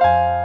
you